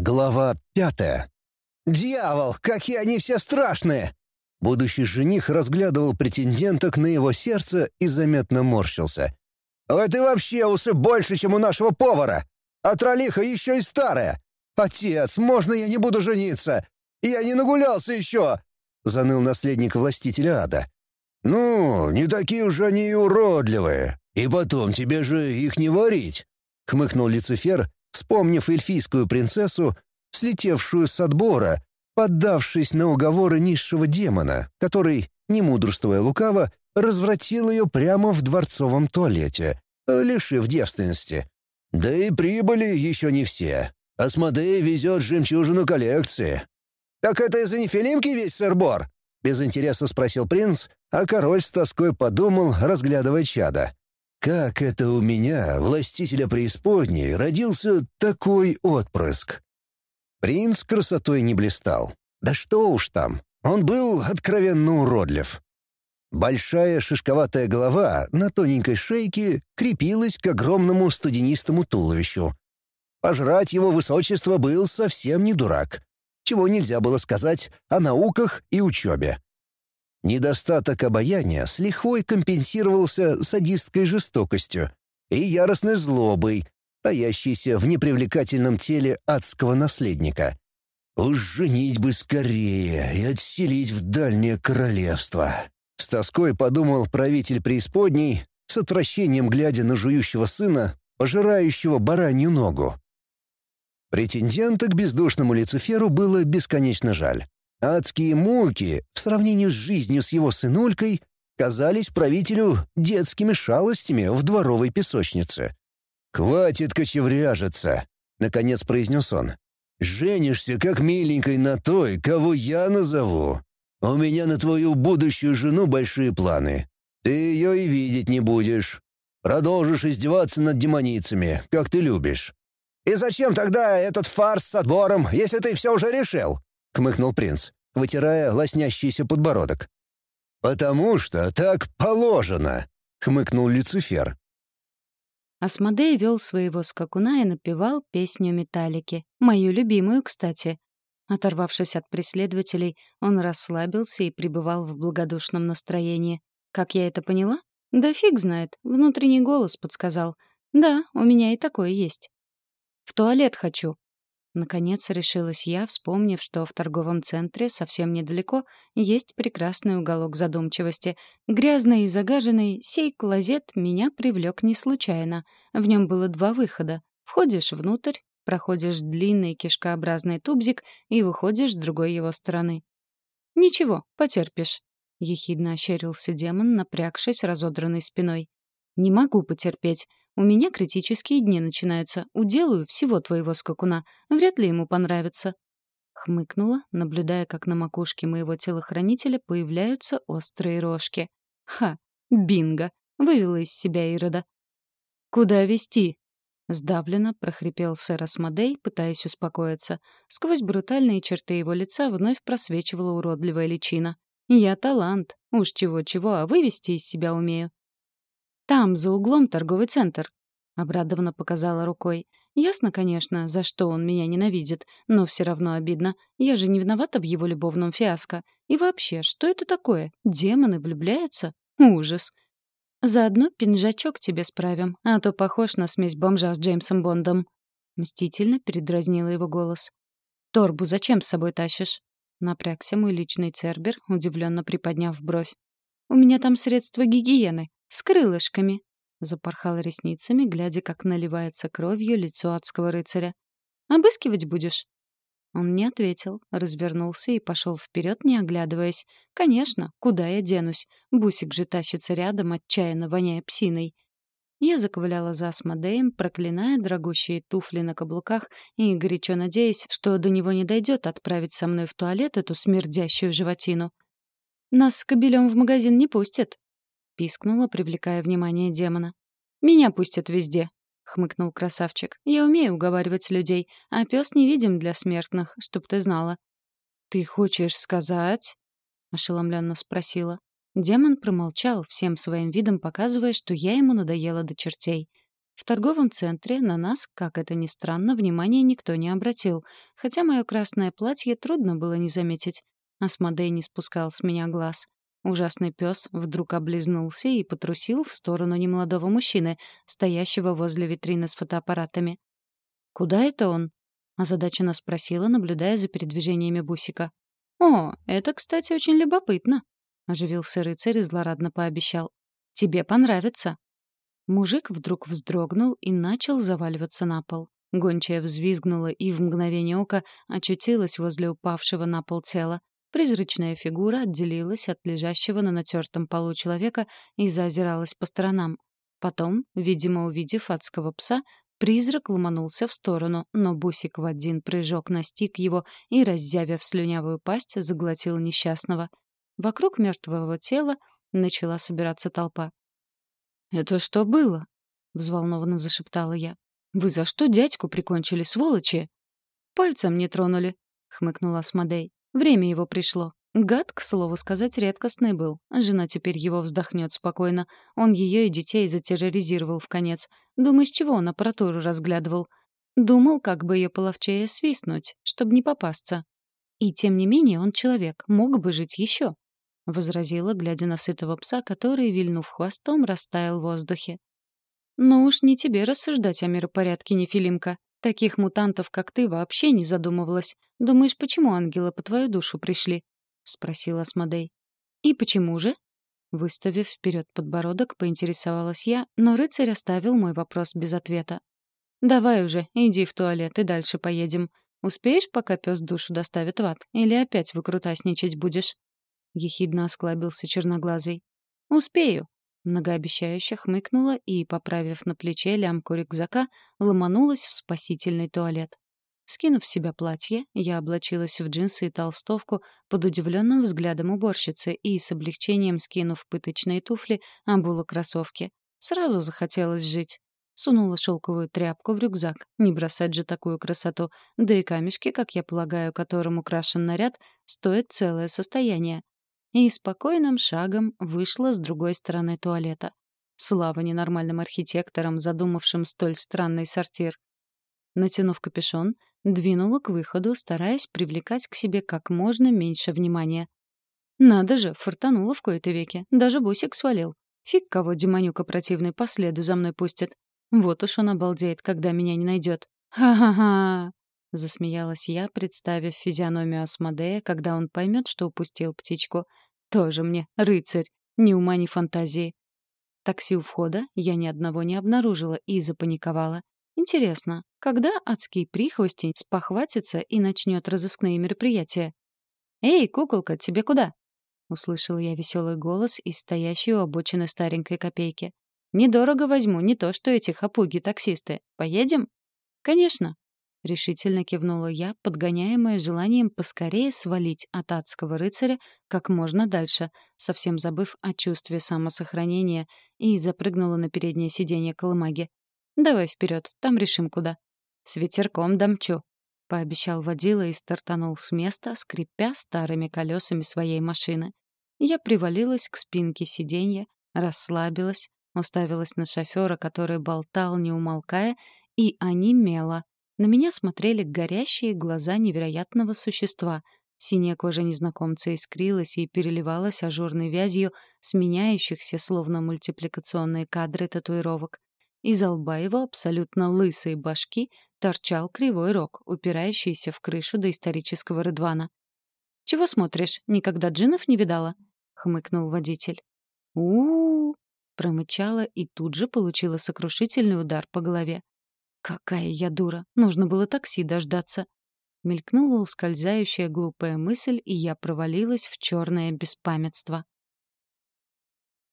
Глава пятая. «Дьявол, какие они все страшные!» Будущий жених разглядывал претенденток на его сердце и заметно морщился. «У этой вообще усы больше, чем у нашего повара! А тролиха еще и старая! Отец, можно я не буду жениться? Я не нагулялся еще!» — заныл наследник властителя ада. «Ну, не такие уж они и уродливые. И потом, тебе же их не варить!» — хмыкнул Люцифер, вспомнив эльфийскую принцессу, слетевшую с отбора, поддавшись на уговоры низшего демона, который, не мудрствуя лукаво, развратил ее прямо в дворцовом туалете, лишив девственности. Да и прибыли еще не все. Асмодей везет жемчужину коллекции. «Так это из-за нефилимки весь сыр-бор?» — без интереса спросил принц, а король с тоской подумал, разглядывая чада. Как это у меня, властителя преисподней, родился такой отпрыск? Принц красотой не блистал. Да что уж там, он был откровенно уродлив. Большая шишковатая голова на тоненькой шейке крепилась к огромному студенистому туловищу. Пожрать его высочество был совсем не дурак, чего нельзя было сказать о науках и учебе. Недостаток обаяния с лихвой компенсировался садистской жестокостью и яростной злобой, таящейся в непривлекательном теле адского наследника. «Уж женить бы скорее и отселить в дальнее королевство!» С тоской подумал правитель преисподней, с отвращением глядя на жующего сына, пожирающего баранью ногу. Претендента к бездушному Люциферу было бесконечно жаль. Адские муки, в сравнении с жизнью с его сынулькой, казались правителю детскими шалостями в дворовой песочнице. «Хватит кочевряжиться», — наконец произнес он. «Женишься, как миленькой, на той, кого я назову. У меня на твою будущую жену большие планы. Ты ее и видеть не будешь. Продолжишь издеваться над демоницами, как ты любишь». «И зачем тогда этот фарс с отбором, если ты все уже решил?» — хмыкнул принц, вытирая лоснящийся подбородок. «Потому что так положено», — хмыкнул Люцифер. Асмодей вел своего скакуна и напевал песню металлики, мою любимую, кстати. Оторвавшись от преследователей, он расслабился и пребывал в благодушном настроении. Как я это поняла? Да фиг знает, внутренний голос подсказал. Да, у меня и такое есть. «В туалет хочу», Наконец решилась я, вспомнив, что в торговом центре совсем недалеко есть прекрасный уголок задумчивости. Грязный и загаженный, сей клозет меня привлек не случайно. В нем было два выхода. Входишь внутрь, проходишь длинный кишкообразный тубзик и выходишь с другой его стороны. «Ничего, потерпишь», — ехидно ощерился демон, напрягшись разодранной спиной. «Не могу потерпеть. У меня критические дни начинаются. Уделаю всего твоего скакуна. Вряд ли ему понравится». Хмыкнула, наблюдая, как на макушке моего телохранителя появляются острые рожки. «Ха! Бинго!» — вывела из себя Ирода. «Куда вести?» Сдавленно прохрипел сэр Асмодей, пытаясь успокоиться. Сквозь брутальные черты его лица вновь просвечивала уродливая личина. «Я талант. Уж чего-чего, а вывести из себя умею. Там, за углом, торговый центр. Обрадованно показала рукой. Ясно, конечно, за что он меня ненавидит, но все равно обидно. Я же не виновата в его любовном фиаско. И вообще, что это такое? Демоны влюбляются? Ужас. Заодно пинжачок тебе справим, а то похож на смесь бомжа с Джеймсом Бондом. Мстительно передразнила его голос. «Торбу зачем с собой тащишь?» Напрягся мой личный цербер, удивленно приподняв бровь. «У меня там средства гигиены. С крылышками!» — запорхала ресницами, глядя, как наливается кровью лицо адского рыцаря. «Обыскивать будешь?» Он не ответил, развернулся и пошел вперед, не оглядываясь. «Конечно, куда я денусь? Бусик же тащится рядом, отчаянно воняя псиной». Я заковыляла за Асмодеем, проклиная дорогущие туфли на каблуках и горячо надеясь, что до него не дойдет отправить со мной в туалет эту смердящую животину. «Нас с кобелем в магазин не пустят», пискнула, привлекая внимание демона. «Меня пустят везде», — хмыкнул красавчик. «Я умею уговаривать людей, а пес невидим для смертных, чтоб ты знала». «Ты хочешь сказать?» — ошеломленно спросила. Демон промолчал, всем своим видом показывая, что я ему надоела до чертей. В торговом центре на нас, как это ни странно, внимания никто не обратил, хотя мое красное платье трудно было не заметить. Асмодей не спускал с меня глаз. Ужасный пес вдруг облизнулся и потрусил в сторону немолодого мужчины, стоящего возле витрины с фотоаппаратами. «Куда это он?» — озадаченно спросила, наблюдая за передвижениями Бусика. «О, это, кстати, очень любопытно», — оживился рыцарь и злорадно пообещал. «Тебе понравится». Мужик вдруг вздрогнул и начал заваливаться на пол. Гончая взвизгнула и в мгновение ока очутилась возле упавшего на пол тела. Призрачная фигура отделилась от лежащего на натертом полу человека и заозиралась по сторонам. Потом, видимо, увидев адского пса, призрак ломанулся в сторону, но Бусик в один прыжок настиг его и, раззявив слюнявую пасть, заглотил несчастного. Вокруг мертвого тела начала собираться толпа. «Это что было?» — взволнованно зашептала я. «Вы за что дядьку прикончили, сволочи?» «Пальцем не тронули», — хмыкнула Асмодей. «Время его пришло. Гад, к слову сказать, редкостный был. Жена теперь его вздохнет спокойно. Он ее и детей затерроризировал в конец. Думаю, с чего он аппаратуру разглядывал? Думал, как бы ее половчее свистнуть, чтобы не попасться. И тем не менее он человек, мог бы жить еще возразила, глядя на сытого пса, который, вильнув хвостом, растаял в воздухе. «Ну уж не тебе рассуждать о миропорядке, Нефилимка. Таких мутантов, как ты, вообще не задумывалась. Думаешь, почему ангелы по твою душу пришли?» — спросила Асмодей. «И почему же?» Выставив вперед подбородок, поинтересовалась я, но рыцарь оставил мой вопрос без ответа. «Давай уже, иди в туалет и дальше поедем. Успеешь, пока пес душу доставит в ад, или опять выкрутасничать будешь?» — ехидно осклабился черноглазый. «Успею», — многообещающе хмыкнула и, поправив на плече лямку рюкзака, ломанулась в спасительный туалет. Скинув с себя платье, я облачилась в джинсы и толстовку под удивленным взглядом уборщицы и, с облегчением скинув пыточные туфли, обула кроссовки. Сразу захотелось жить. Сунула шелковую тряпку в рюкзак. Не бросать же такую красоту. Да и камешки, как я полагаю, которым украшен наряд, стоят целое состояние и спокойным шагом вышла с другой стороны туалета. Слава ненормальным архитекторам, задумавшим столь странный сортир. Натянув капюшон, двинула к выходу, стараясь привлекать к себе как можно меньше внимания. Надо же, фартанула в кои-то веки, даже бусик свалил. Фиг кого демонюка противный по следу за мной пустит. Вот уж он обалдеет, когда меня не найдет. Ха-ха-ха! — засмеялась я, представив физиономию Асмодея, когда он поймет, что упустил птичку. «Тоже мне рыцарь, ни ума, ни фантазии». Такси у входа я ни одного не обнаружила и запаниковала. Интересно, когда адский прихвостень спохватится и начнет разыскные мероприятия? «Эй, куколка, тебе куда?» — услышала я веселый голос из стоящей у обочины старенькой копейки. «Недорого возьму, не то что эти хапуги-таксисты. Поедем?» «Конечно», — решительно кивнула я, подгоняемая желанием поскорее свалить от адского рыцаря как можно дальше, совсем забыв о чувстве самосохранения, и запрыгнула на переднее сиденье колымаги. «Давай вперед, там решим куда». «С ветерком домчу», — пообещал водила и стартанул с места, скрипя старыми колесами своей машины. Я привалилась к спинке сиденья, расслабилась, уставилась на шофера, который болтал, не умолкая, и онемела, на меня смотрели горящие глаза невероятного существа. Синяя кожа незнакомца искрилась и переливалась ажурной вязью сменяющихся, словно мультипликационные кадры татуировок. Из лба его абсолютно лысой башки торчал кривой рог, упирающийся в крышу доисторического рыдвана. «Чего смотришь? Никогда джинов не видала?» — хмыкнул водитель. у, -у, -у промычала и тут же получила сокрушительный удар по голове. Какая я дура! Нужно было такси дождаться. Мелькнула ускользающая глупая мысль, и я провалилась в черное беспамятство.